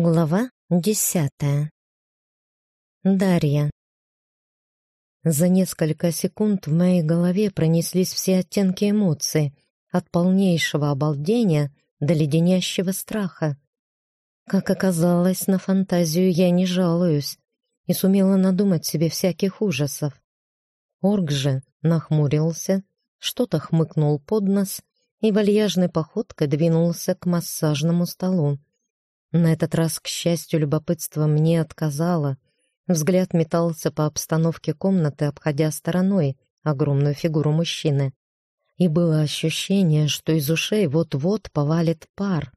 Глава десятая. Дарья. За несколько секунд в моей голове пронеслись все оттенки эмоций, от полнейшего обалдения до леденящего страха. Как оказалось, на фантазию я не жалуюсь и сумела надумать себе всяких ужасов. Орг же нахмурился, что-то хмыкнул под нос и вальяжной походкой двинулся к массажному столу. На этот раз, к счастью, любопытство мне отказало. Взгляд метался по обстановке комнаты, обходя стороной огромную фигуру мужчины. И было ощущение, что из ушей вот-вот повалит пар.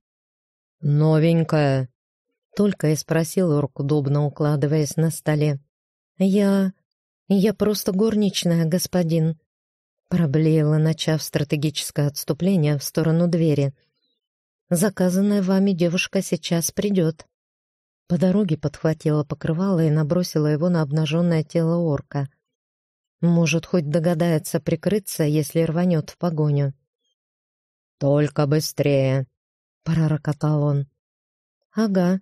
«Новенькая?» — только и спросил Орк, удобно укладываясь на столе. «Я... я просто горничная, господин», — проблеяла, начав стратегическое отступление в сторону двери — Заказанная вами девушка сейчас придет». По дороге подхватила покрывало и набросила его на обнаженное тело орка. Может, хоть догадается прикрыться, если рванет в погоню. «Только быстрее!» — пророкотал он. «Ага».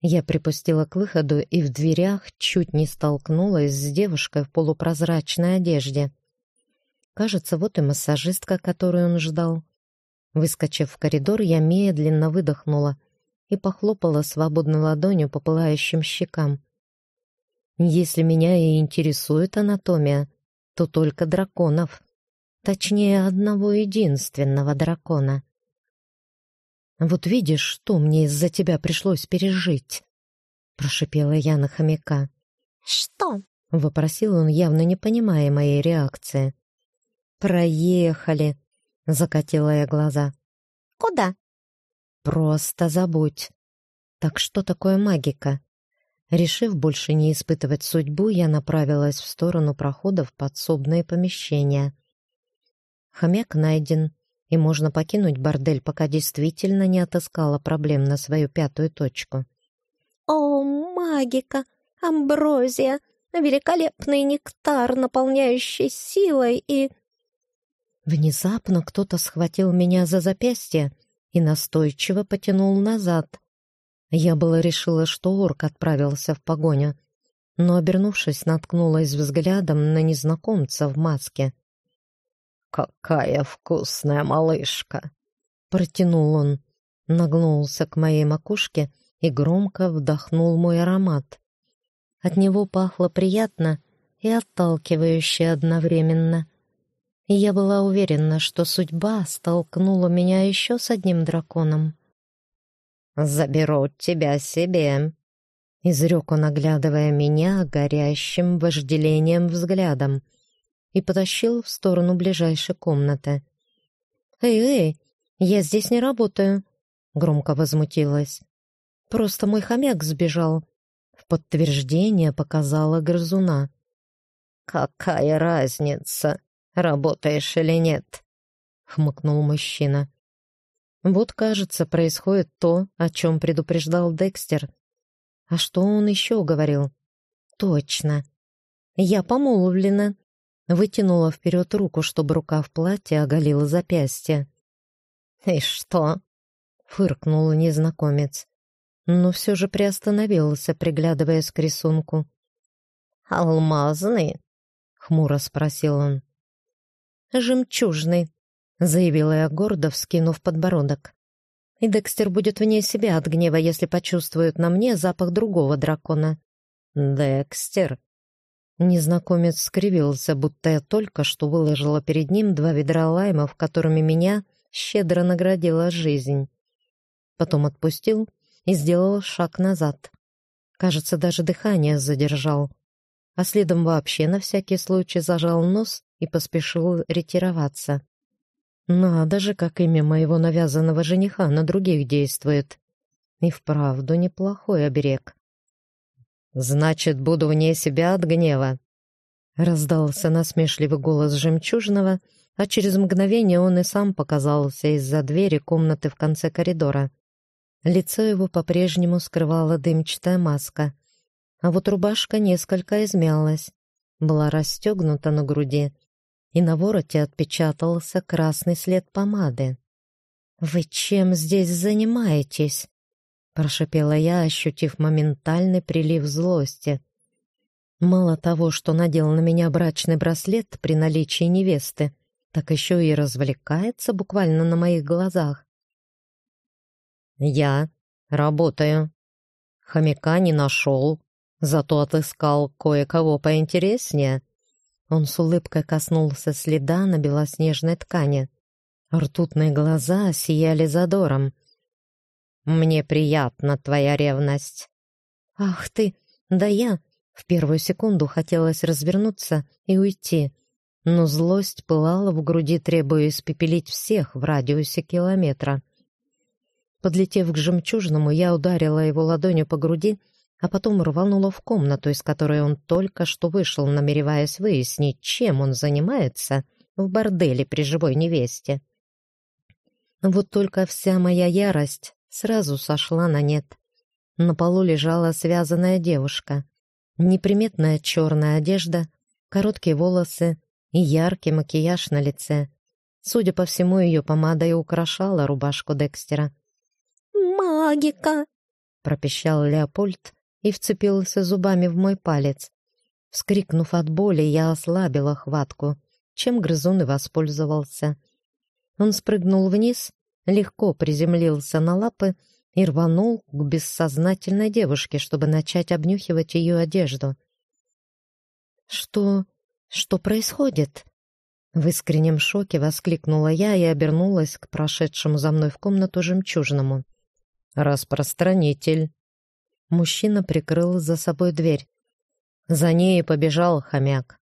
Я припустила к выходу и в дверях чуть не столкнулась с девушкой в полупрозрачной одежде. Кажется, вот и массажистка, которую он ждал. Выскочив в коридор, я медленно выдохнула и похлопала свободной ладонью по пылающим щекам. Если меня и интересует анатомия, то только драконов. Точнее, одного единственного дракона. «Вот видишь, что мне из-за тебя пришлось пережить?» — прошипела я на хомяка. «Что?» — вопросил он, явно не понимая моей реакции. «Проехали!» Закатила я глаза. «Куда?» «Просто забудь. Так что такое магика?» Решив больше не испытывать судьбу, я направилась в сторону прохода в подсобные помещения. Хомяк найден, и можно покинуть бордель, пока действительно не отыскала проблем на свою пятую точку. «О, магика! Амброзия! Великолепный нектар, наполняющий силой и...» Внезапно кто-то схватил меня за запястье и настойчиво потянул назад. Я было решила, что орк отправился в погоню, но, обернувшись, наткнулась взглядом на незнакомца в маске. «Какая вкусная малышка!» Протянул он, нагнулся к моей макушке и громко вдохнул мой аромат. От него пахло приятно и отталкивающе одновременно — я была уверена, что судьба столкнула меня еще с одним драконом. «Заберу тебя себе», — изрек он, оглядывая меня горящим вожделением взглядом, и потащил в сторону ближайшей комнаты. «Эй-эй, я здесь не работаю», — громко возмутилась. «Просто мой хомяк сбежал». В подтверждение показала грызуна. «Какая разница?» Работаешь или нет?» — хмыкнул мужчина. «Вот, кажется, происходит то, о чем предупреждал Декстер. А что он еще говорил?» «Точно. Я помолвлена». Вытянула вперед руку, чтобы рука в платье оголила запястье. «И что?» — фыркнул незнакомец. Но все же приостановился, приглядываясь к рисунку. «Алмазный?» — хмуро спросил он жемчужный», — заявила я гордо, вскинув подбородок. «И Декстер будет вне себя от гнева, если почувствует на мне запах другого дракона». «Декстер?» Незнакомец скривился, будто я только что выложила перед ним два ведра лаймов, которыми меня щедро наградила жизнь. Потом отпустил и сделал шаг назад. Кажется, даже дыхание задержал. А следом вообще на всякий случай зажал нос и поспешил ретироваться. Надо же, как имя моего навязанного жениха на других действует. И вправду неплохой оберег. «Значит, буду вне себя от гнева», — раздался насмешливый голос жемчужного, а через мгновение он и сам показался из-за двери комнаты в конце коридора. Лицо его по-прежнему скрывала дымчатая маска, а вот рубашка несколько измялась, была расстегнута на груди, и на вороте отпечатался красный след помады. «Вы чем здесь занимаетесь?» прошипела я, ощутив моментальный прилив злости. Мало того, что надел на меня брачный браслет при наличии невесты, так еще и развлекается буквально на моих глазах. «Я работаю. Хомяка не нашел, зато отыскал кое-кого поинтереснее». Он с улыбкой коснулся следа на белоснежной ткани. Ртутные глаза сияли задором. «Мне приятна твоя ревность». «Ах ты! Да я!» В первую секунду хотелось развернуться и уйти, но злость пылала в груди, требуя испепелить всех в радиусе километра. Подлетев к жемчужному, я ударила его ладонью по груди, а потом рванула в комнату, из которой он только что вышел, намереваясь выяснить, чем он занимается в борделе при живой невесте. Вот только вся моя ярость сразу сошла на нет. На полу лежала связанная девушка. Неприметная черная одежда, короткие волосы и яркий макияж на лице. Судя по всему, ее помада и украшала рубашку Декстера. «Магика!» — пропищал Леопольд и вцепился зубами в мой палец. Вскрикнув от боли, я ослабила хватку, чем грызун и воспользовался. Он спрыгнул вниз, легко приземлился на лапы и рванул к бессознательной девушке, чтобы начать обнюхивать ее одежду. «Что... что происходит?» В искреннем шоке воскликнула я и обернулась к прошедшему за мной в комнату жемчужному. «Распространитель». Мужчина прикрыл за собой дверь. За ней побежал хомяк.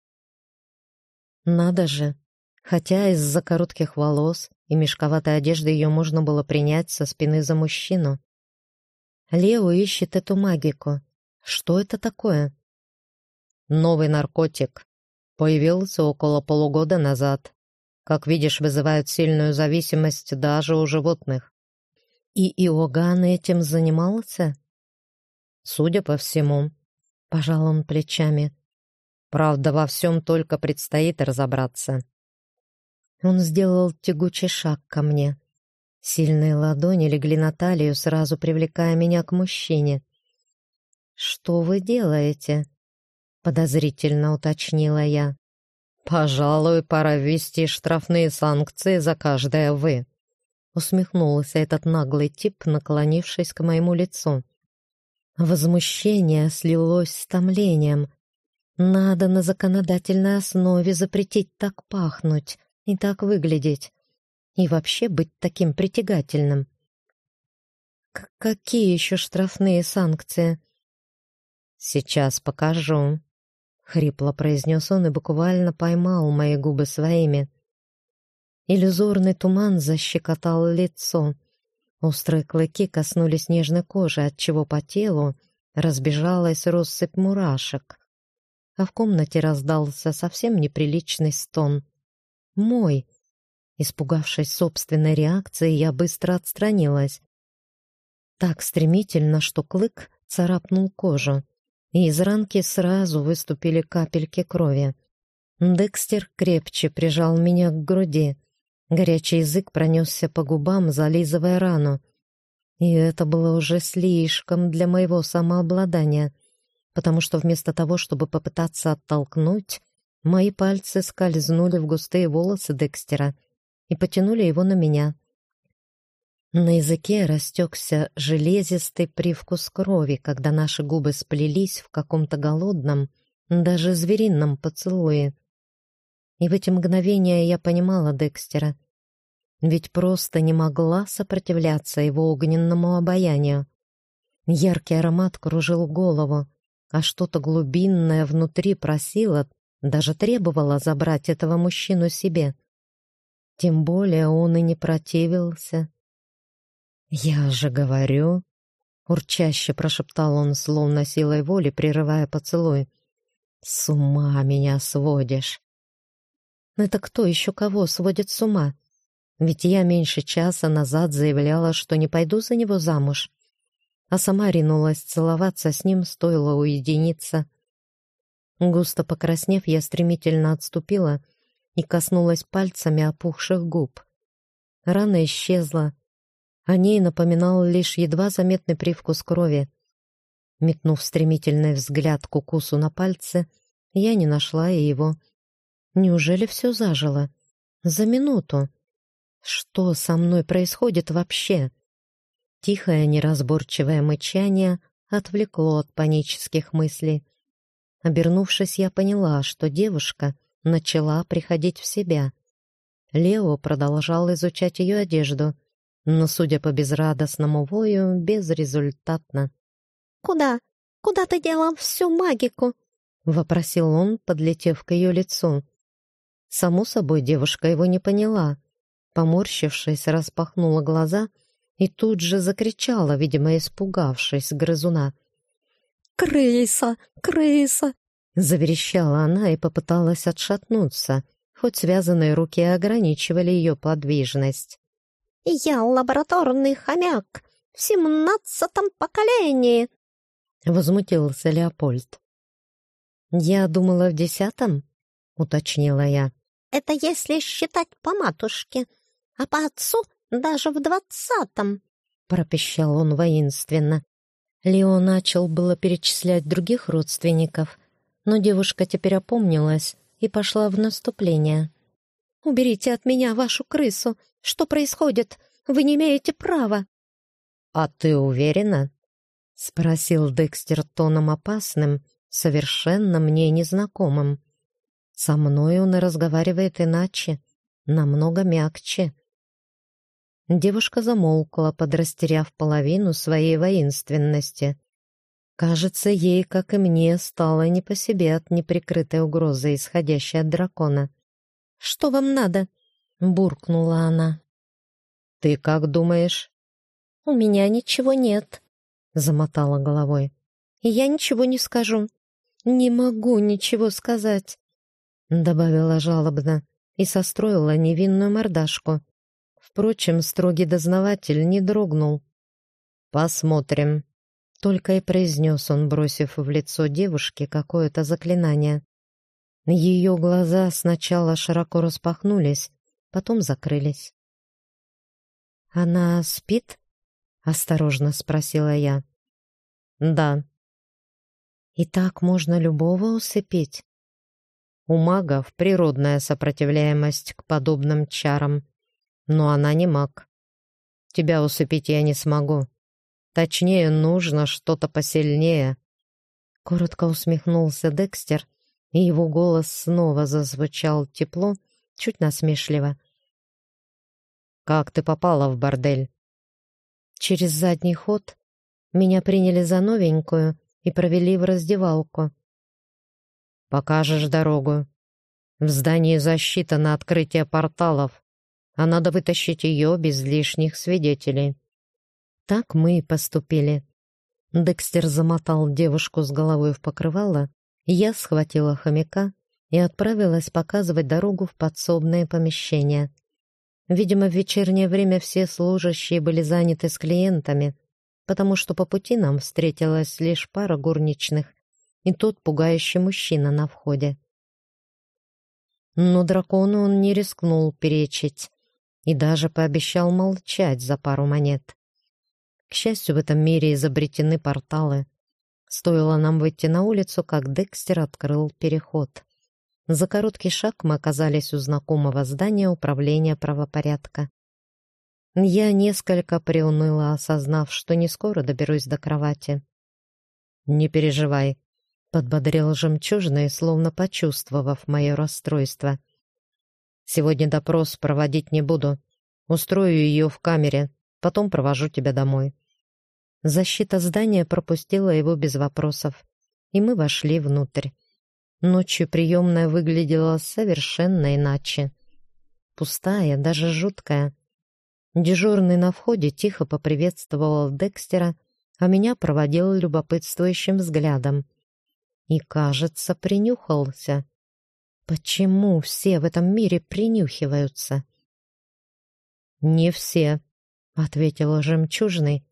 Надо же, хотя из-за коротких волос и мешковатой одежды ее можно было принять со спины за мужчину. Лео ищет эту магику. Что это такое? Новый наркотик. Появился около полугода назад. Как видишь, вызывает сильную зависимость даже у животных. И Иоганн этим занимался? Судя по всему. Пожал он плечами. Правда, во всем только предстоит разобраться. Он сделал тягучий шаг ко мне. Сильные ладони легли на талию, сразу привлекая меня к мужчине. «Что вы делаете?» — подозрительно уточнила я. «Пожалуй, пора ввести штрафные санкции за каждое «вы», — усмехнулся этот наглый тип, наклонившись к моему лицу. Возмущение слилось с томлением. Надо на законодательной основе запретить так пахнуть и так выглядеть. И вообще быть таким притягательным. К какие еще штрафные санкции? Сейчас покажу. Хрипло произнес он и буквально поймал мои губы своими. Иллюзорный туман защекотал лицо. Острые клыки коснулись нежной кожи, отчего по телу разбежалась россыпь мурашек. А в комнате раздался совсем неприличный стон — мой. Испугавшись собственной реакции, я быстро отстранилась. Так стремительно, что клык царапнул кожу, и из ранки сразу выступили капельки крови. Декстер крепче прижал меня к груди. Горячий язык пронесся по губам, зализывая рану. И это было уже слишком для моего самообладания, потому что вместо того, чтобы попытаться оттолкнуть, Мои пальцы скользнули в густые волосы Декстера и потянули его на меня. На языке растекся железистый привкус крови, когда наши губы сплелись в каком-то голодном, даже зверином поцелуе. И в эти мгновения я понимала Декстера, ведь просто не могла сопротивляться его огненному обаянию. Яркий аромат кружил голову, а что-то глубинное внутри просило даже требовала забрать этого мужчину себе. Тем более он и не противился. «Я же говорю...» — урчаще прошептал он, словно силой воли, прерывая поцелуй. «С ума меня сводишь!» «Это кто еще кого сводит с ума? Ведь я меньше часа назад заявляла, что не пойду за него замуж, а сама ринулась целоваться с ним, стоило уединиться. Густо покраснев, я стремительно отступила и коснулась пальцами опухших губ. Рана исчезла, О ней напоминал лишь едва заметный привкус крови. Метнув стремительный взгляд к укусу на пальце, я не нашла и его. Неужели все зажило? За минуту. Что со мной происходит вообще? Тихое неразборчивое мычание отвлекло от панических мыслей. Обернувшись, я поняла, что девушка начала приходить в себя. Лео продолжал изучать ее одежду, но, судя по безрадостному вою, безрезультатно. «Куда? Куда ты делал всю магику?» — вопросил он, подлетев к ее лицу. Само собой, девушка его не поняла. Поморщившись, распахнула глаза и тут же закричала, видимо, испугавшись грызуна. «Крыса! Крыса!» Заверещала она и попыталась отшатнуться, хоть связанные руки ограничивали ее подвижность. «Я лабораторный хомяк в семнадцатом поколении!» Возмутился Леопольд. «Я думала, в десятом?» — уточнила я. «Это если считать по матушке, а по отцу даже в двадцатом!» — пропищал он воинственно. Лео начал было перечислять других родственников, но девушка теперь опомнилась и пошла в наступление. «Уберите от меня вашу крысу! Что происходит? Вы не имеете права!» «А ты уверена?» — спросил Декстер тоном опасным, совершенно мне незнакомым. «Со мной он и разговаривает иначе, намного мягче». Девушка замолкла, подрастеряв половину своей воинственности. Кажется, ей, как и мне, стало не по себе от неприкрытой угрозы, исходящей от дракона. «Что вам надо?» — буркнула она. «Ты как думаешь?» «У меня ничего нет», — замотала головой. «И я ничего не скажу. Не могу ничего сказать», — добавила жалобно и состроила невинную мордашку. Впрочем, строгий дознаватель не дрогнул. «Посмотрим», — только и произнес он, бросив в лицо девушки какое-то заклинание. Ее глаза сначала широко распахнулись, потом закрылись. «Она спит?» — осторожно спросила я. «Да». «И так можно любого усыпить?» У магов природная сопротивляемость к подобным чарам но она не маг. Тебя усыпить я не смогу. Точнее, нужно что-то посильнее». Коротко усмехнулся Декстер, и его голос снова зазвучал тепло, чуть насмешливо. «Как ты попала в бордель?» «Через задний ход. Меня приняли за новенькую и провели в раздевалку». «Покажешь дорогу. В здании защита на открытие порталов а надо вытащить ее без лишних свидетелей. Так мы и поступили. Декстер замотал девушку с головой в покрывало, я схватила хомяка и отправилась показывать дорогу в подсобное помещение. Видимо, в вечернее время все служащие были заняты с клиентами, потому что по пути нам встретилась лишь пара горничных и тот пугающий мужчина на входе. Но дракону он не рискнул перечить и даже пообещал молчать за пару монет. К счастью, в этом мире изобретены порталы. Стоило нам выйти на улицу, как Декстер открыл переход. За короткий шаг мы оказались у знакомого здания управления правопорядка. Я несколько приуныла, осознав, что не скоро доберусь до кровати. «Не переживай», — подбодрил жемчужный, словно почувствовав мое расстройство. Сегодня допрос проводить не буду. Устрою ее в камере, потом провожу тебя домой». Защита здания пропустила его без вопросов, и мы вошли внутрь. Ночью приемная выглядела совершенно иначе. Пустая, даже жуткая. Дежурный на входе тихо поприветствовал Декстера, а меня проводил любопытствующим взглядом. И, кажется, принюхался. Почему все в этом мире принюхиваются? «Не все», — ответила жемчужный,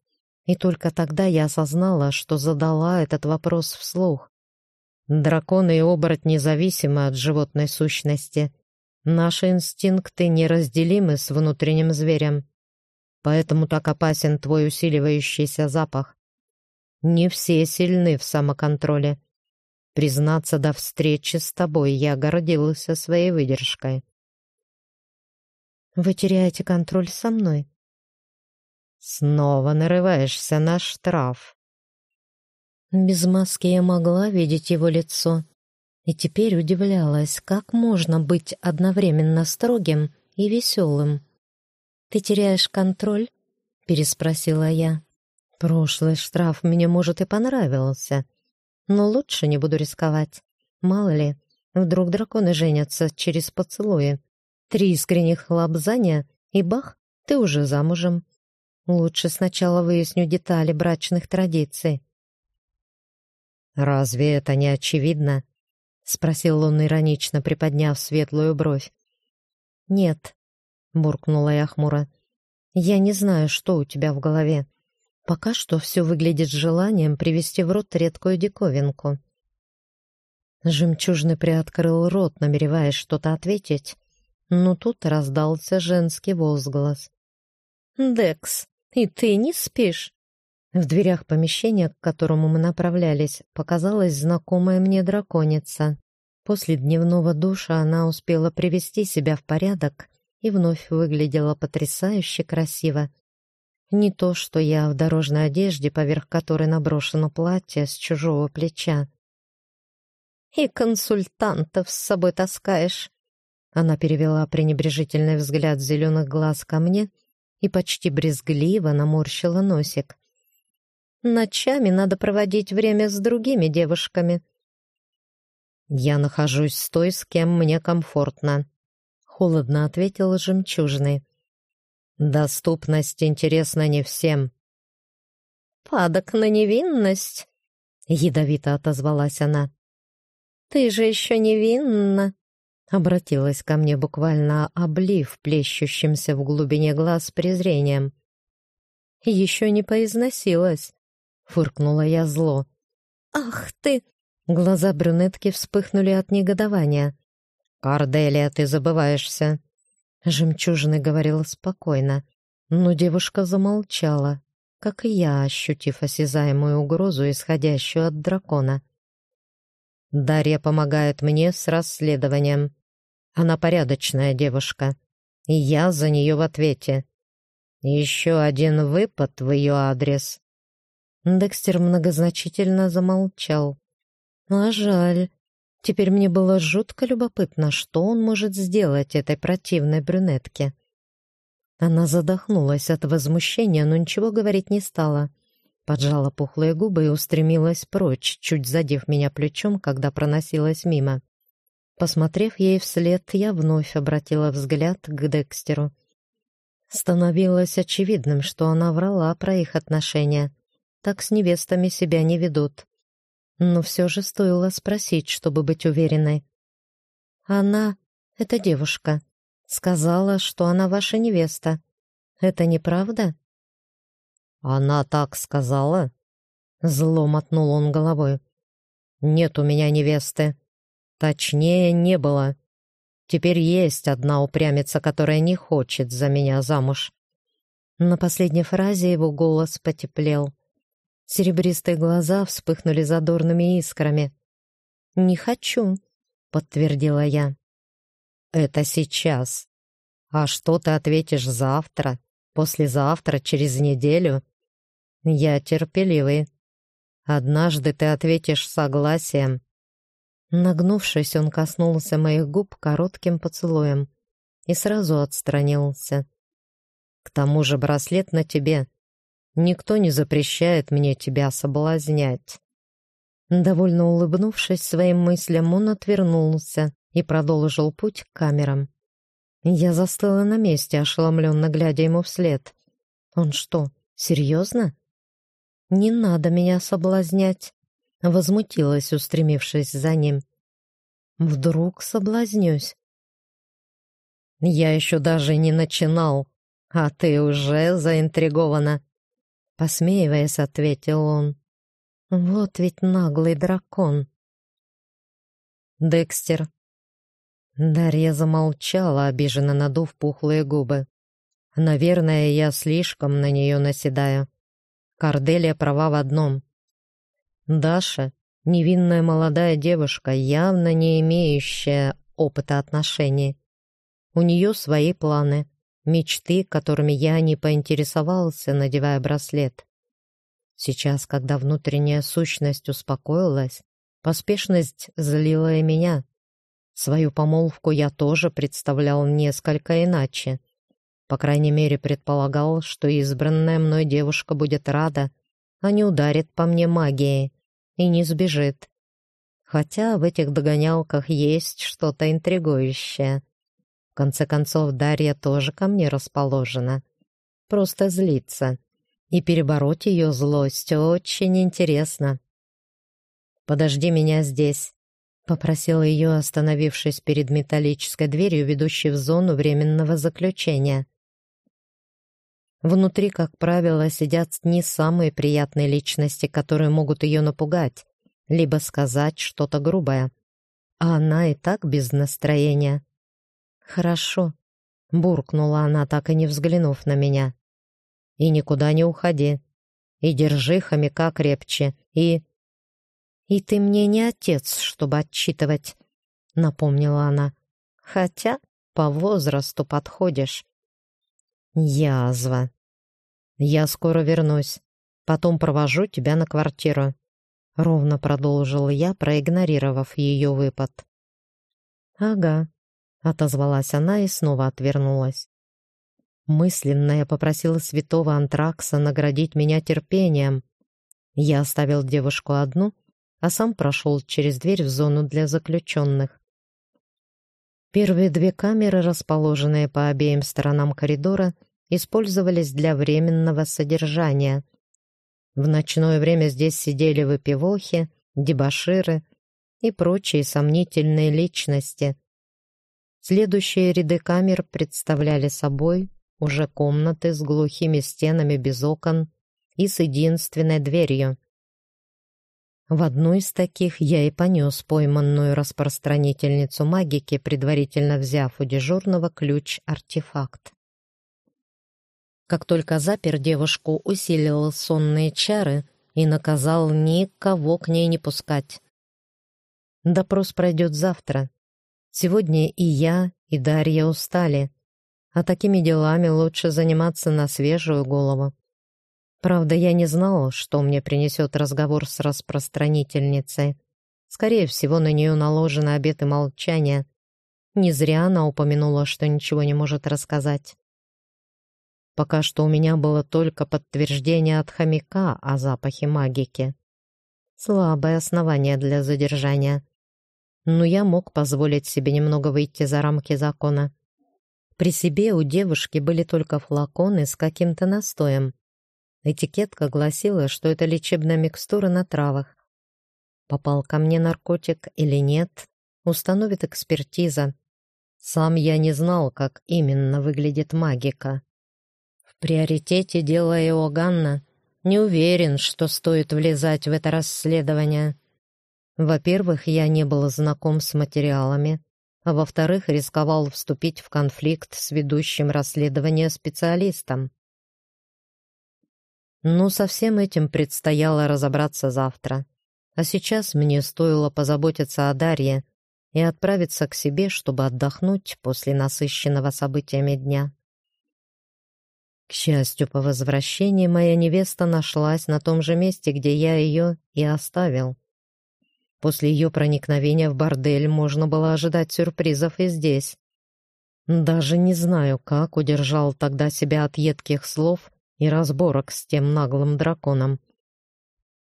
и только тогда я осознала, что задала этот вопрос вслух. Драконы и оборотни зависимы от животной сущности. Наши инстинкты неразделимы с внутренним зверем. Поэтому так опасен твой усиливающийся запах. Не все сильны в самоконтроле. Признаться, до встречи с тобой я гордился своей выдержкой. Вы теряете контроль со мной. Снова нарываешься на штраф. Без маски я могла видеть его лицо, и теперь удивлялась, как можно быть одновременно строгим и веселым. «Ты теряешь контроль?» — переспросила я. «Прошлый штраф мне, может, и понравился, но лучше не буду рисковать. Мало ли, вдруг драконы женятся через поцелуи. Три искренних лапзания, и бах, ты уже замужем. Лучше сначала выясню детали брачных традиций». «Разве это не очевидно?» — спросил он иронично, приподняв светлую бровь. «Нет», — буркнула я хмуро. «Я не знаю, что у тебя в голове. Пока что все выглядит желанием привести в рот редкую диковинку». Жемчужный приоткрыл рот, намереваясь что-то ответить, но тут раздался женский возглас. «Декс, и ты не спишь?» В дверях помещения, к которому мы направлялись, показалась знакомая мне драконица. После дневного душа она успела привести себя в порядок и вновь выглядела потрясающе красиво. Не то, что я в дорожной одежде, поверх которой наброшено платье с чужого плеча. «И консультантов с собой таскаешь!» Она перевела пренебрежительный взгляд зеленых глаз ко мне и почти брезгливо наморщила носик. Ночами надо проводить время с другими девушками. Я нахожусь с той, с кем мне комфортно, холодно ответил жемчужный. Доступность интересна не всем. Падок на невинность, ядовито отозвалась она. Ты же еще невинна, обратилась ко мне буквально облив плещущимся в глубине глаз презрением. Еще не поизносилась. Фыркнула я зло. «Ах ты!» Глаза брюнетки вспыхнули от негодования. «Корделия, ты забываешься!» Жемчужный говорила спокойно, но девушка замолчала, как и я, ощутив осязаемую угрозу, исходящую от дракона. «Дарья помогает мне с расследованием. Она порядочная девушка, и я за нее в ответе. Еще один выпад в ее адрес, Декстер многозначительно замолчал. А жаль. Теперь мне было жутко любопытно, что он может сделать этой противной брюнетке. Она задохнулась от возмущения, но ничего говорить не стала. Поджала пухлые губы и устремилась прочь, чуть задев меня плечом, когда проносилась мимо. Посмотрев ей вслед, я вновь обратила взгляд к Декстеру. Становилось очевидным, что она врала про их отношения так с невестами себя не ведут. Но все же стоило спросить, чтобы быть уверенной. «Она, эта девушка, сказала, что она ваша невеста. Это неправда?» «Она так сказала?» Зло мотнул он головой. «Нет у меня невесты. Точнее, не было. Теперь есть одна упрямица, которая не хочет за меня замуж». На последней фразе его голос потеплел. Серебристые глаза вспыхнули задорными искрами. «Не хочу», — подтвердила я. «Это сейчас. А что ты ответишь завтра, послезавтра, через неделю?» «Я терпеливый. Однажды ты ответишь согласием». Нагнувшись, он коснулся моих губ коротким поцелуем и сразу отстранился. «К тому же браслет на тебе. Никто не запрещает мне тебя соблазнять». Довольно улыбнувшись своим мыслям, он отвернулся и продолжил путь к камерам. Я застыла на месте, ошеломленно глядя ему вслед. «Он что, серьезно?» «Не надо меня соблазнять», — возмутилась, устремившись за ним. «Вдруг соблазнюсь?» «Я еще даже не начинал, а ты уже заинтригована», Посмеиваясь, ответил он. Вот ведь наглый дракон. Декстер. Дарья замолчала, обиженно надув пухлые губы. Наверное, я слишком на нее наседаю. Корделия права в одном. Даша — невинная молодая девушка, явно не имеющая опыта отношений. У нее свои планы, мечты, которыми я не поинтересовался, надевая браслет. Сейчас, когда внутренняя сущность успокоилась, поспешность злила и меня. Свою помолвку я тоже представлял несколько иначе. По крайней мере, предполагал, что избранная мной девушка будет рада, а не ударит по мне магией и не сбежит. Хотя в этих догонялках есть что-то интригующее. В конце концов, Дарья тоже ко мне расположена. Просто злится. И перебороть ее злость очень интересно. «Подожди меня здесь», — попросила ее, остановившись перед металлической дверью, ведущей в зону временного заключения. Внутри, как правило, сидят не самые приятные личности, которые могут ее напугать, либо сказать что-то грубое. А она и так без настроения. «Хорошо», — буркнула она, так и не взглянув на меня. «И никуда не уходи. И держи хомяка крепче. И...» «И ты мне не отец, чтобы отчитывать», — напомнила она. «Хотя по возрасту подходишь». «Язва», «Я скоро вернусь. Потом провожу тебя на квартиру», — ровно продолжил я, проигнорировав ее выпад. «Ага», — отозвалась она и снова отвернулась. Мысленно я попросила святого Антракса наградить меня терпением. Я оставил девушку одну, а сам прошел через дверь в зону для заключенных. Первые две камеры, расположенные по обеим сторонам коридора, использовались для временного содержания. В ночное время здесь сидели выпивохи, дебоширы и прочие сомнительные личности. Следующие ряды камер представляли собой уже комнаты с глухими стенами без окон и с единственной дверью. В одну из таких я и понес пойманную распространительницу магики, предварительно взяв у дежурного ключ-артефакт. Как только запер девушку, усилил сонные чары и наказал никого к ней не пускать. Допрос пройдет завтра. Сегодня и я, и Дарья устали, а такими делами лучше заниматься на свежую голову. Правда, я не знал, что мне принесет разговор с распространительницей. Скорее всего, на нее наложены обеты молчания. Не зря она упомянула, что ничего не может рассказать. Пока что у меня было только подтверждение от хомяка о запахе магики. Слабое основание для задержания. Но я мог позволить себе немного выйти за рамки закона. При себе у девушки были только флаконы с каким-то настоем. Этикетка гласила, что это лечебная микстура на травах. Попал ко мне наркотик или нет, установит экспертиза. Сам я не знал, как именно выглядит магика приоритете дело Иоганна. Не уверен, что стоит влезать в это расследование. Во-первых, я не был знаком с материалами, а во-вторых, рисковал вступить в конфликт с ведущим расследование специалистом. Но со всем этим предстояло разобраться завтра. А сейчас мне стоило позаботиться о Дарье и отправиться к себе, чтобы отдохнуть после насыщенного событиями дня. К счастью, по возвращении моя невеста нашлась на том же месте, где я ее и оставил. После ее проникновения в бордель можно было ожидать сюрпризов и здесь. Даже не знаю, как удержал тогда себя от едких слов и разборок с тем наглым драконом.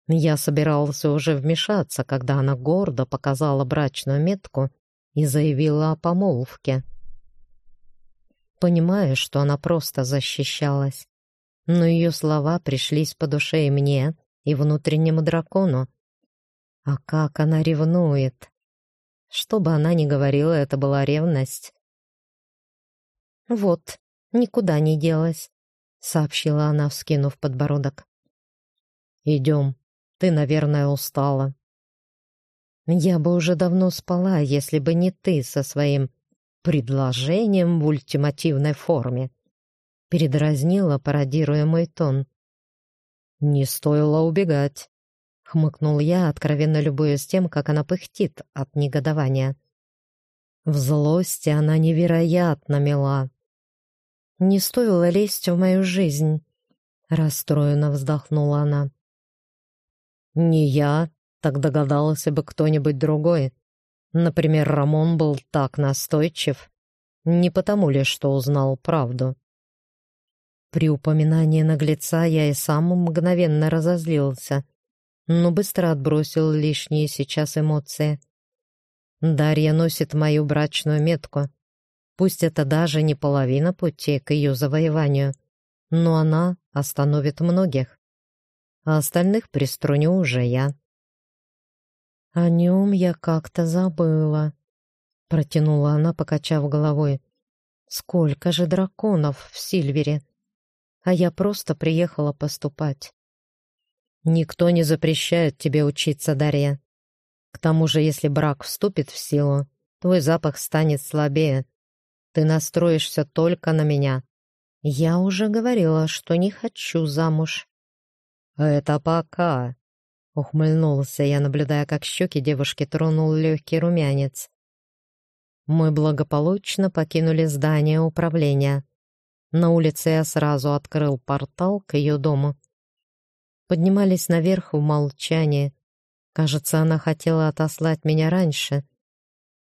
Я собирался уже вмешаться, когда она гордо показала брачную метку и заявила о помолвке понимая, что она просто защищалась. Но ее слова пришлись по душе и мне, и внутреннему дракону. А как она ревнует! Что бы она ни говорила, это была ревность. «Вот, никуда не делась», — сообщила она, вскинув подбородок. «Идем, ты, наверное, устала». «Я бы уже давно спала, если бы не ты со своим предложением в ультимативной форме. Передразнила, пародируя мой тон. «Не стоило убегать», — хмыкнул я, откровенно любуясь тем, как она пыхтит от негодования. В злости она невероятно мила. «Не стоило лезть в мою жизнь», — расстроенно вздохнула она. «Не я, так догадался бы кто-нибудь другой. Например, Рамон был так настойчив. Не потому ли, что узнал правду?» При упоминании наглеца я и сам мгновенно разозлился, но быстро отбросил лишние сейчас эмоции. Дарья носит мою брачную метку. Пусть это даже не половина пути к ее завоеванию, но она остановит многих. А остальных приструню уже я. «О нем я как-то забыла», — протянула она, покачав головой. «Сколько же драконов в Сильвере!» а я просто приехала поступать. Никто не запрещает тебе учиться, Дарья. К тому же, если брак вступит в силу, твой запах станет слабее. Ты настроишься только на меня. Я уже говорила, что не хочу замуж. Это пока. Ухмыльнулся я, наблюдая, как щеки девушки тронул легкий румянец. Мы благополучно покинули здание управления. На улице я сразу открыл портал к ее дому. Поднимались наверх в молчании. Кажется, она хотела отослать меня раньше.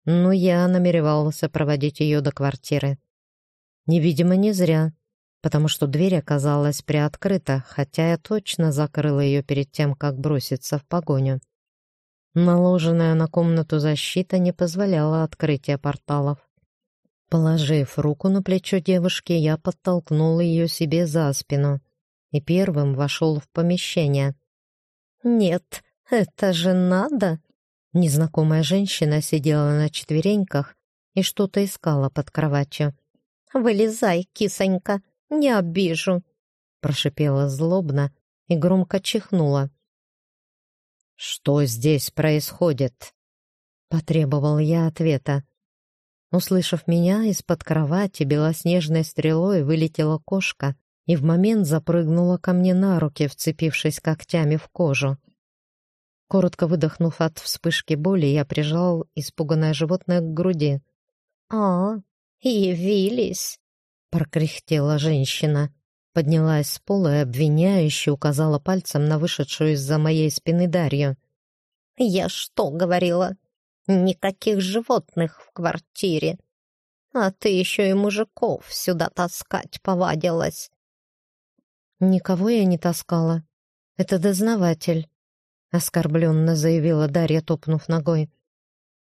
Но я намеревался проводить ее до квартиры. Невидимо не зря, потому что дверь оказалась приоткрыта, хотя я точно закрыла ее перед тем, как броситься в погоню. Наложенная на комнату защита не позволяла открытия порталов. Положив руку на плечо девушки, я подтолкнул ее себе за спину и первым вошел в помещение. «Нет, это же надо!» Незнакомая женщина сидела на четвереньках и что-то искала под кроватью. «Вылезай, кисонька, не обижу!» Прошипела злобно и громко чихнула. «Что здесь происходит?» Потребовал я ответа. Услышав меня, из-под кровати белоснежной стрелой вылетела кошка и в момент запрыгнула ко мне на руки, вцепившись когтями в кожу. Коротко выдохнув от вспышки боли, я прижал испуганное животное к груди. «А, явились!» — прокряхтела женщина. Поднялась с пола и обвиняюще указала пальцем на вышедшую из-за моей спины Дарью. «Я что говорила? Никаких животных в квартире. А ты еще и мужиков сюда таскать повадилась. Никого я не таскала. Это дознаватель, оскорбленно заявила Дарья, топнув ногой.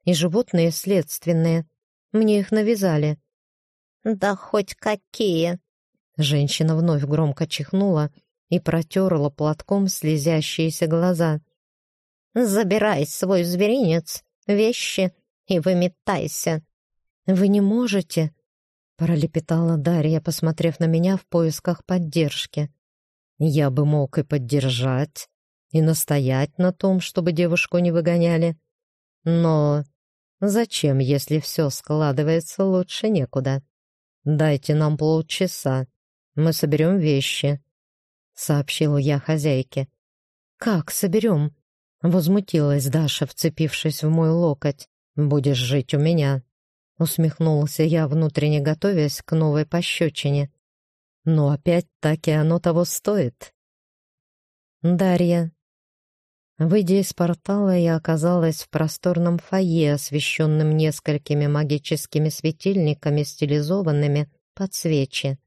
И животные следственные. Мне их навязали. Да хоть какие. Женщина вновь громко чихнула и протерла платком слезящиеся глаза. «Забирай свой зверинец вещи и выметайся». «Вы не можете», — пролепетала Дарья, посмотрев на меня в поисках поддержки. «Я бы мог и поддержать, и настоять на том, чтобы девушку не выгоняли. Но зачем, если все складывается лучше некуда? Дайте нам полчаса, мы соберем вещи», — сообщил я хозяйке. «Как соберем?» Возмутилась Даша, вцепившись в мой локоть. «Будешь жить у меня», — усмехнулся я, внутренне готовясь к новой пощечине. «Но опять-таки оно того стоит». «Дарья». Выйдя из портала, я оказалась в просторном фойе, освещенном несколькими магическими светильниками, стилизованными под свечи.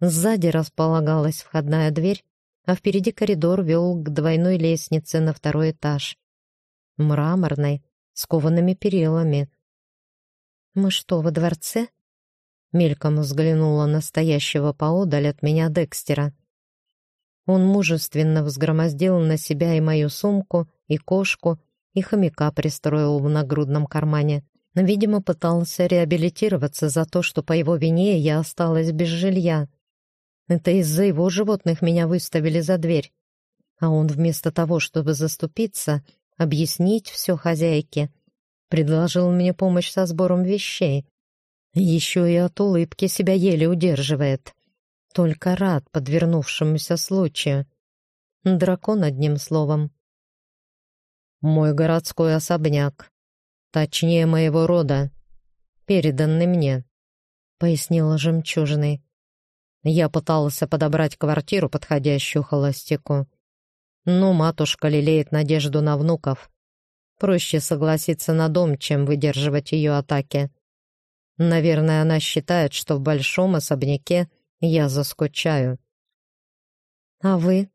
Сзади располагалась входная дверь, а впереди коридор вел к двойной лестнице на второй этаж. Мраморной, с коваными перилами. «Мы что, во дворце?» Мельком взглянула на стоящего поодаль от меня Декстера. Он мужественно взгромоздил на себя и мою сумку, и кошку, и хомяка пристроил в нагрудном кармане. Видимо, пытался реабилитироваться за то, что по его вине я осталась без жилья. Это из-за его животных меня выставили за дверь. А он вместо того, чтобы заступиться, объяснить все хозяйке, предложил мне помощь со сбором вещей. Еще и от улыбки себя еле удерживает. Только рад подвернувшемуся случаю. Дракон одним словом. Мой городской особняк. Точнее, моего рода. Переданный мне, — пояснила жемчужиной. Я пытался подобрать квартиру, подходящую холостяку. Но матушка лелеет надежду на внуков. Проще согласиться на дом, чем выдерживать ее атаки. Наверное, она считает, что в большом особняке я заскучаю. «А вы?»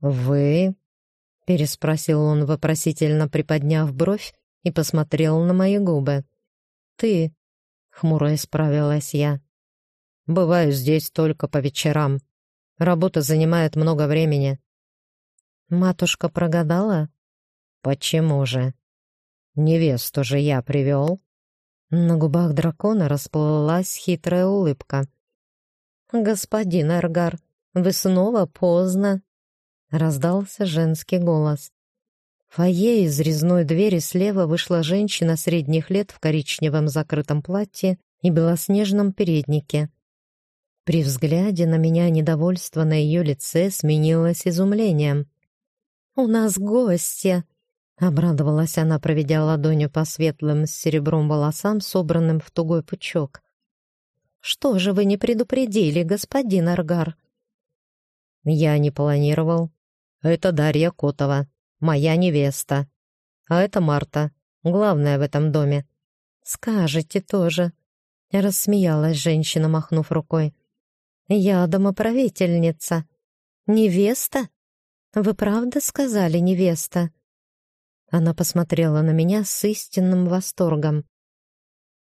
«Вы?» — переспросил он, вопросительно приподняв бровь и посмотрел на мои губы. «Ты?» — хмуро исправилась я. «Бываю здесь только по вечерам. Работа занимает много времени». «Матушка прогадала?» «Почему же?» «Невесту же я привел». На губах дракона расплылась хитрая улыбка. «Господин Эргар, вы снова поздно!» Раздался женский голос. В фойе из резной двери слева вышла женщина средних лет в коричневом закрытом платье и белоснежном переднике. При взгляде на меня недовольство на ее лице сменилось изумлением. «У нас гостья!» Обрадовалась она, проведя ладонью по светлым с серебром волосам, собранным в тугой пучок. «Что же вы не предупредили, господин Аргар?» «Я не планировал. Это Дарья Котова, моя невеста. А это Марта, главная в этом доме». «Скажете тоже», — рассмеялась женщина, махнув рукой. «Я домоправительница. Невеста? Вы правда сказали невеста?» Она посмотрела на меня с истинным восторгом.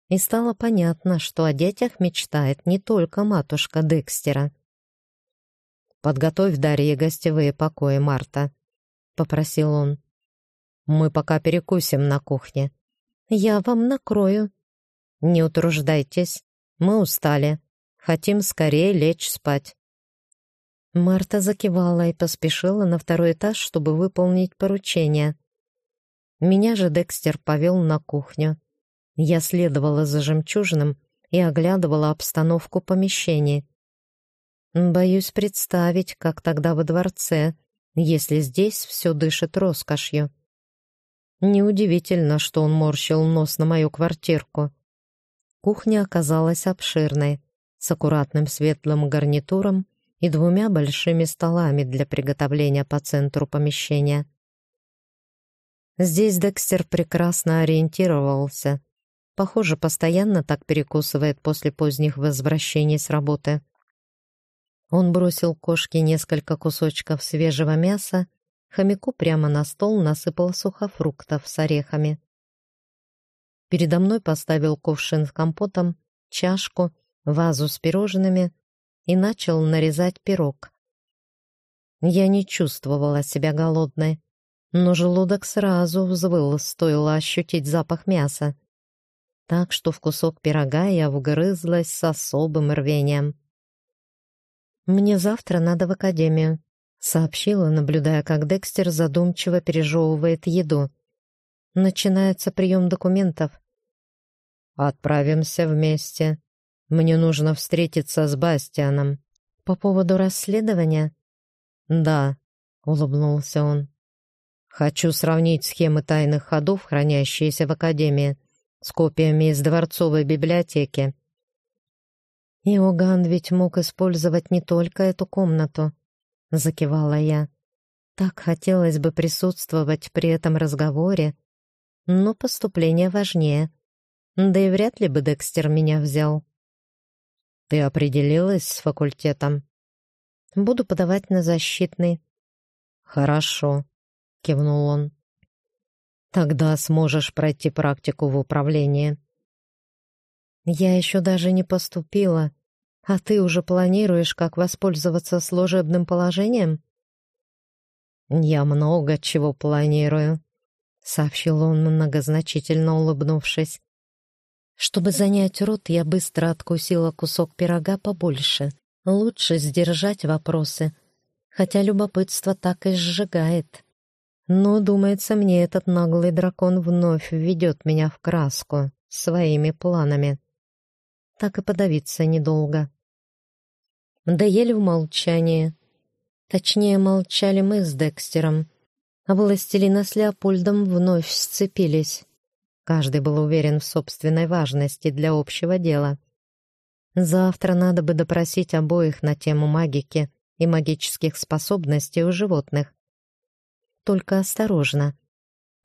И стало понятно, что о детях мечтает не только матушка Декстера. «Подготовь Дарье гостевые покои, Марта», — попросил он. «Мы пока перекусим на кухне». «Я вам накрою». «Не утруждайтесь, мы устали. Хотим скорее лечь спать». Марта закивала и поспешила на второй этаж, чтобы выполнить поручение. Меня же Декстер повел на кухню. Я следовала за жемчужином и оглядывала обстановку помещений. Боюсь представить, как тогда во дворце, если здесь все дышит роскошью. Неудивительно, что он морщил нос на мою квартирку. Кухня оказалась обширной, с аккуратным светлым гарнитуром и двумя большими столами для приготовления по центру помещения. Здесь Декстер прекрасно ориентировался. Похоже, постоянно так перекусывает после поздних возвращений с работы. Он бросил кошке несколько кусочков свежего мяса, хомяку прямо на стол насыпал сухофруктов с орехами. Передо мной поставил кувшин с компотом, чашку, вазу с пирожными и начал нарезать пирог. Я не чувствовала себя голодной но желудок сразу взвыл, стоило ощутить запах мяса. Так что в кусок пирога я вгрызлась с особым рвением. «Мне завтра надо в академию», — сообщила, наблюдая, как Декстер задумчиво пережевывает еду. «Начинается прием документов». «Отправимся вместе. Мне нужно встретиться с Бастианом». «По поводу расследования?» «Да», — улыбнулся он. Хочу сравнить схемы тайных ходов, хранящиеся в Академии, с копиями из дворцовой библиотеки. «Иоганн ведь мог использовать не только эту комнату», — закивала я. «Так хотелось бы присутствовать при этом разговоре, но поступление важнее. Да и вряд ли бы Декстер меня взял». «Ты определилась с факультетом?» «Буду подавать на защитный». «Хорошо», — кивнул он. «Тогда сможешь пройти практику в управлении». «Я еще даже не поступила, а ты уже планируешь, как воспользоваться служебным положением?» «Я много чего планирую», — сообщил он, многозначительно улыбнувшись. Чтобы занять рот, я быстро откусила кусок пирога побольше. Лучше сдержать вопросы, хотя любопытство так и сжигает. Но, думается мне, этот наглый дракон вновь введет меня в краску своими планами. так и подавиться недолго. Доели в молчании. Точнее, молчали мы с Декстером, а властелина с Леопольдом вновь сцепились. Каждый был уверен в собственной важности для общего дела. Завтра надо бы допросить обоих на тему магики и магических способностей у животных. Только осторожно,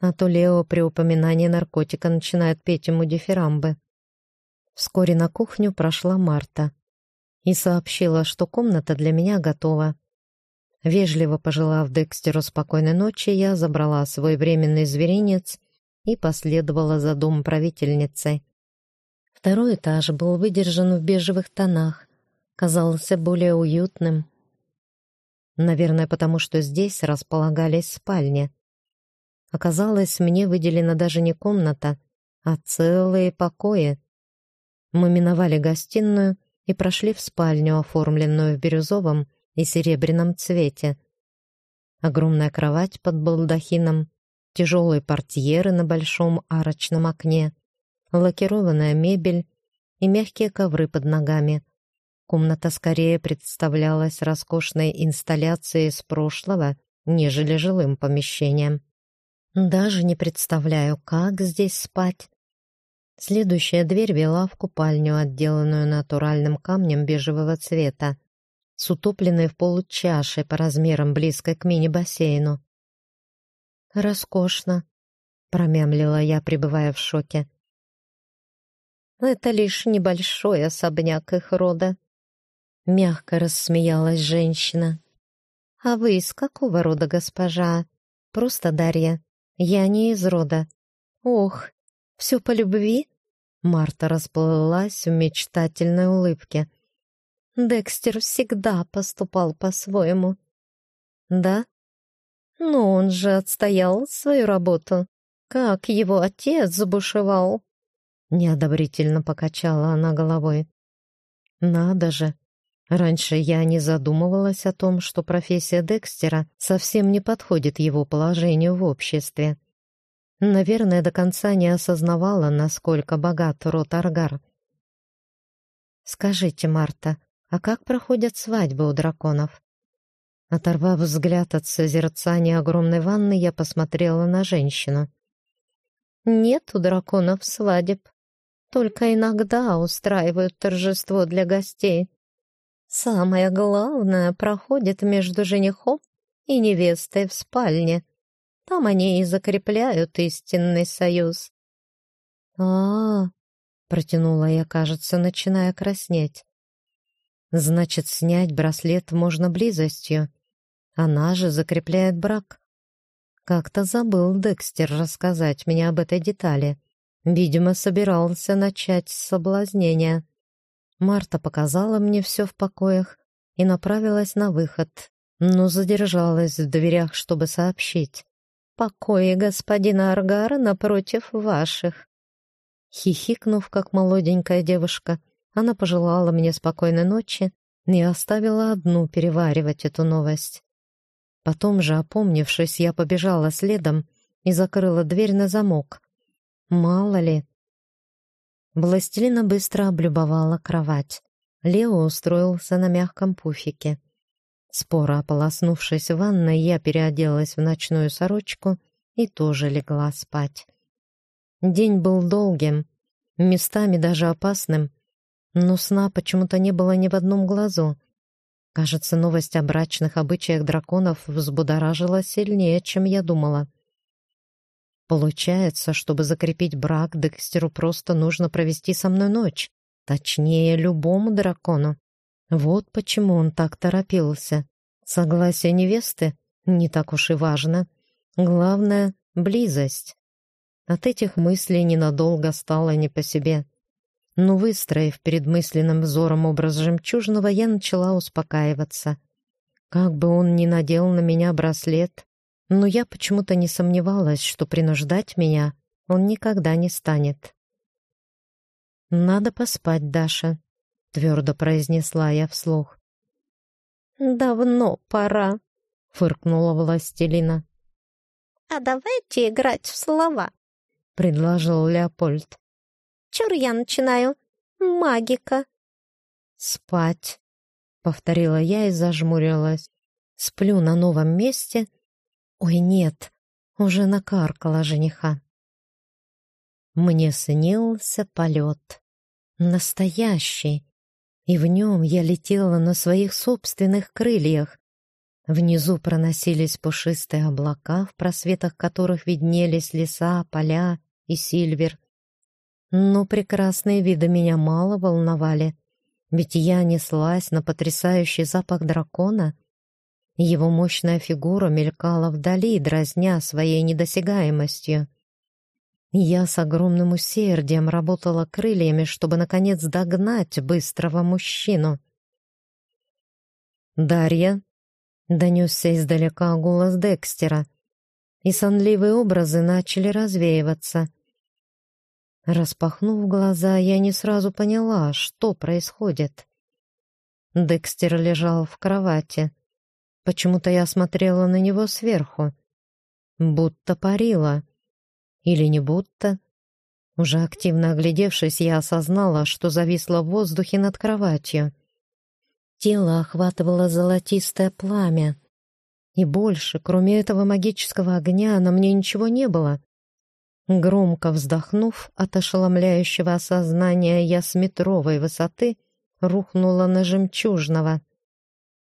а то Лео при упоминании наркотика начинает петь ему дифирамбы. Вскоре на кухню прошла Марта и сообщила, что комната для меня готова. Вежливо пожелав Декстеру спокойной ночи, я забрала свой временный зверинец и последовала за дом правительницы. Второй этаж был выдержан в бежевых тонах, казался более уютным. Наверное, потому что здесь располагались спальни. Оказалось, мне выделена даже не комната, а целые покои. Мы миновали гостиную и прошли в спальню, оформленную в бирюзовом и серебряном цвете. Огромная кровать под балдахином, тяжелые портьеры на большом арочном окне, лакированная мебель и мягкие ковры под ногами. Комната скорее представлялась роскошной инсталляцией из прошлого, нежели жилым помещением. Даже не представляю, как здесь спать. Следующая дверь вела в купальню, отделанную натуральным камнем бежевого цвета, с утопленной в полу чашей по размерам близкой к мини-бассейну. «Роскошно», — промямлила я, пребывая в шоке. «Это лишь небольшой особняк их рода», — мягко рассмеялась женщина. «А вы из какого рода, госпожа?» «Просто Дарья. Я не из рода». «Ох, все по любви?» Марта расплылась в мечтательной улыбке. «Декстер всегда поступал по-своему». «Да? Но он же отстоял свою работу. Как его отец забушевал?» Неодобрительно покачала она головой. «Надо же! Раньше я не задумывалась о том, что профессия Декстера совсем не подходит его положению в обществе. Наверное, до конца не осознавала, насколько богат род Аргар. «Скажите, Марта, а как проходят свадьбы у драконов?» Оторвав взгляд от созерцания огромной ванны, я посмотрела на женщину. «Нет у драконов свадеб. Только иногда устраивают торжество для гостей. Самое главное проходит между женихом и невестой в спальне. Там они и закрепляют истинный союз. а, -а, -а протянула я, кажется, начиная краснеть. «Значит, снять браслет можно близостью. Она же закрепляет брак». Как-то забыл Декстер рассказать мне об этой детали. Видимо, собирался начать с соблазнения. Марта показала мне все в покоях и направилась на выход, но задержалась в дверях, чтобы сообщить покои господина Аргара напротив ваших». Хихикнув, как молоденькая девушка, она пожелала мне спокойной ночи и оставила одну переваривать эту новость. Потом же, опомнившись, я побежала следом и закрыла дверь на замок. Мало ли. Властелина быстро облюбовала кровать. Лео устроился на мягком пуфике. Споро ополоснувшись в ванной, я переоделась в ночную сорочку и тоже легла спать. День был долгим, местами даже опасным, но сна почему-то не было ни в одном глазу. Кажется, новость о брачных обычаях драконов взбудоражила сильнее, чем я думала. Получается, чтобы закрепить брак, Декстеру просто нужно провести со мной ночь. Точнее, любому дракону. Вот почему он так торопился. Согласие невесты не так уж и важно. Главное — близость. От этих мыслей ненадолго стало не по себе. Но выстроив перед мысленным взором образ жемчужного, я начала успокаиваться. Как бы он ни надел на меня браслет, но я почему-то не сомневалась, что принуждать меня он никогда не станет. «Надо поспать, Даша», твердо произнесла я вслух. «Давно пора», — фыркнула властелина. «А давайте играть в слова», — предложил Леопольд. «Чур я начинаю. магика». «Спать», — повторила я и зажмурилась. «Сплю на новом месте. Ой, нет, уже накаркала жениха». Мне снился полет. Настоящий. И в нем я летела на своих собственных крыльях. Внизу проносились пушистые облака, в просветах которых виднелись леса, поля и сильвер. Но прекрасные виды меня мало волновали, ведь я неслась на потрясающий запах дракона. Его мощная фигура мелькала вдали, дразня своей недосягаемостью. Я с огромным усердием работала крыльями, чтобы, наконец, догнать быстрого мужчину. «Дарья!» — донесся издалека голос Декстера, и сонливые образы начали развеиваться. Распахнув глаза, я не сразу поняла, что происходит. Декстер лежал в кровати. Почему-то я смотрела на него сверху, будто парила. Или не будто. Уже активно оглядевшись, я осознала, что зависла в воздухе над кроватью. Тело охватывало золотистое пламя. И больше, кроме этого магического огня, на мне ничего не было. Громко вздохнув от ошеломляющего осознания, я с метровой высоты рухнула на жемчужного —